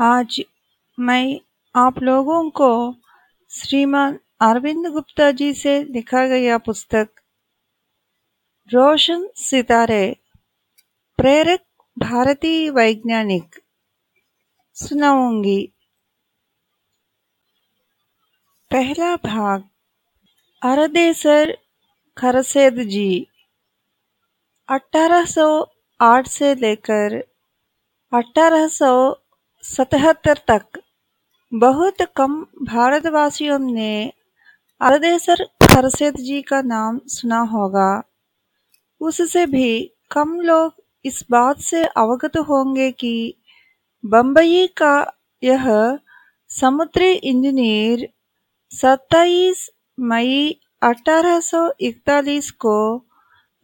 आज मैं आप लोगों को श्रीमान अरविंद गुप्ता जी से लिखा गया पुस्तक रोशन सितारे, प्रेरक भारतीय वैज्ञानिक, सुनाऊँगी। पहला भाग, अरदेसर खरसेद जी 1808 से लेकर 1877 तक। बहुत कम भारतवासियों ने अरदेसर खरसेद जी का नाम सुना होगा। उससे भी कम लोग इस बात से अवगत होंगे कि बम्बई का यह समुद्री इंजीनियर 27 मई 1841 को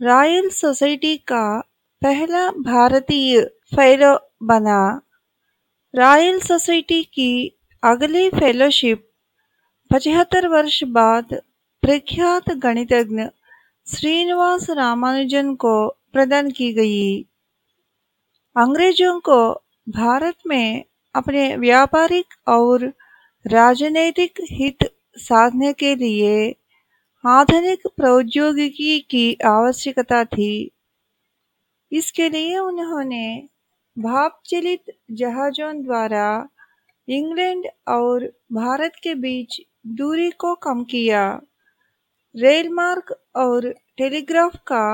रॉयल सोसाइटी का पहला भारतीय फेलो बना। रॉयल सोसाइटी की अगली फेलोशिप पचहत्तर वर्ष बाद प्रख्यात गणितज्ञ श्रीनिवास रामानुजन को प्रदान की गई। अंग्रेज़ों को भारत में अपने व्यापारिक और राजनैतिक हित साधने के लिए आधुनिक प्रौद्योगिकी की आवश्यकता थी। इसके लिए उन्होंने भाप चलित जहाजों द्वारा इंग्लैंड और भारत के बीच दूरी को कम किया। रेल मार्ग और टेलीग्राफ का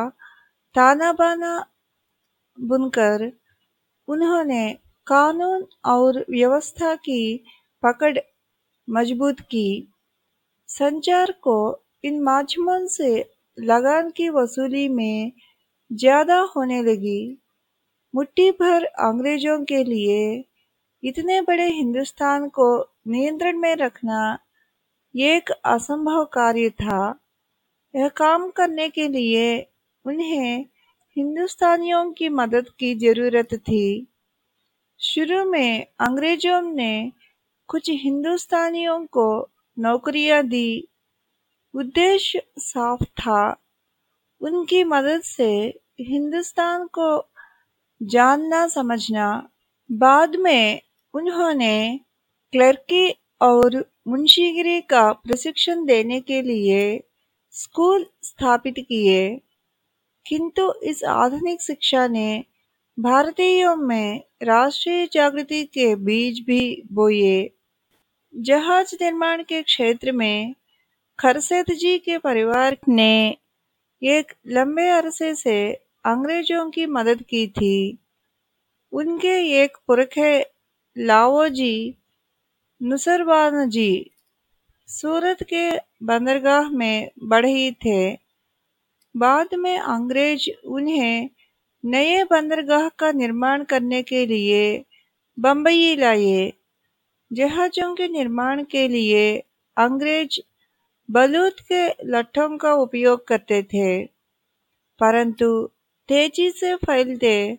ताना बाना बुनकर उन्होंने कानून और व्यवस्था की पकड़ मज़बूत की। संचार को इन माध्यमों से लगान की वसूली में ज़्यादा होने लगी। मुट्ठी भर अंग्रेज़ों के लिए इतने बड़े हिंदुस्तान को नियंत्रण में रखना एक असंभव कार्य था। यह काम करने के लिए उन्हें हिंदुस्तानियों की मदद की ज़रूरत थी। शुरू में अंग्रेज़ों ने कुछ हिंदुस्तानियों को नौकरियाँ दी। उद्देश्य साफ़ था। उनकी मदद से हिंदुस्तान को जानना, समझना। बाद में उन्होंने क्लर्की और मुंशीगिरी का प्रशिक्षण देने के लिए स्कूल स्थापित किए। किंतु इस आधुनिक शिक्षा ने भारतीयों में राष्ट्रीय जागृति के बीज भी बोए। जहाज़ निर्माण के क्षेत्र में खरसेत जी के परिवार ने एक लंबे अरसे से अंग्रेज़ों की मदद की थी। उनके एक पुरखे, लाओ जी, नुसरबान जी, सूरत के बंदरगाह में बढ़ी थे। बाद में अंग्रेज़ उन्हें नए बंदरगाह का निर्माण करने के लिए बम्बई लाए। जहाजों के निर्माण के लिए अंग्रेज़ बलूत के लट्ठों का उपयोग करते थे। परंतु तेज़ी से फैलते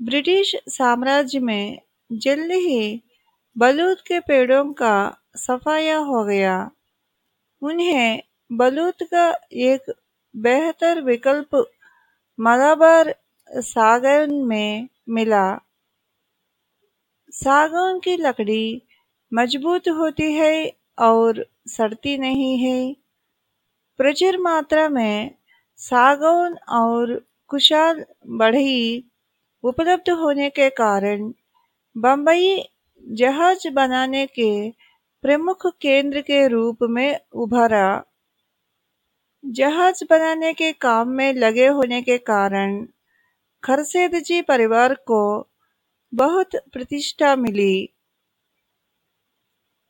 ब्रिटिश साम्राज्य में जल्द ही बलूत के पेड़ों का सफाया हो गया। उन्हें बलूत का एक बेहतर विकल्प मलाबार सागौन में मिला। सागौन की लकड़ी मज़बूत होती है और सड़ती नहीं है। प्रचुर मात्रा में सागौन और कुशाल बढ़ई उपलब्ध होने के कारण बम्बई जहाज़ बनाने के प्रमुख केंद्र के रूप में उभरा। जहाज़ बनाने के काम में लगे होने के कारण खरसेद जी परिवार को बहुत प्रतिष्ठा मिली।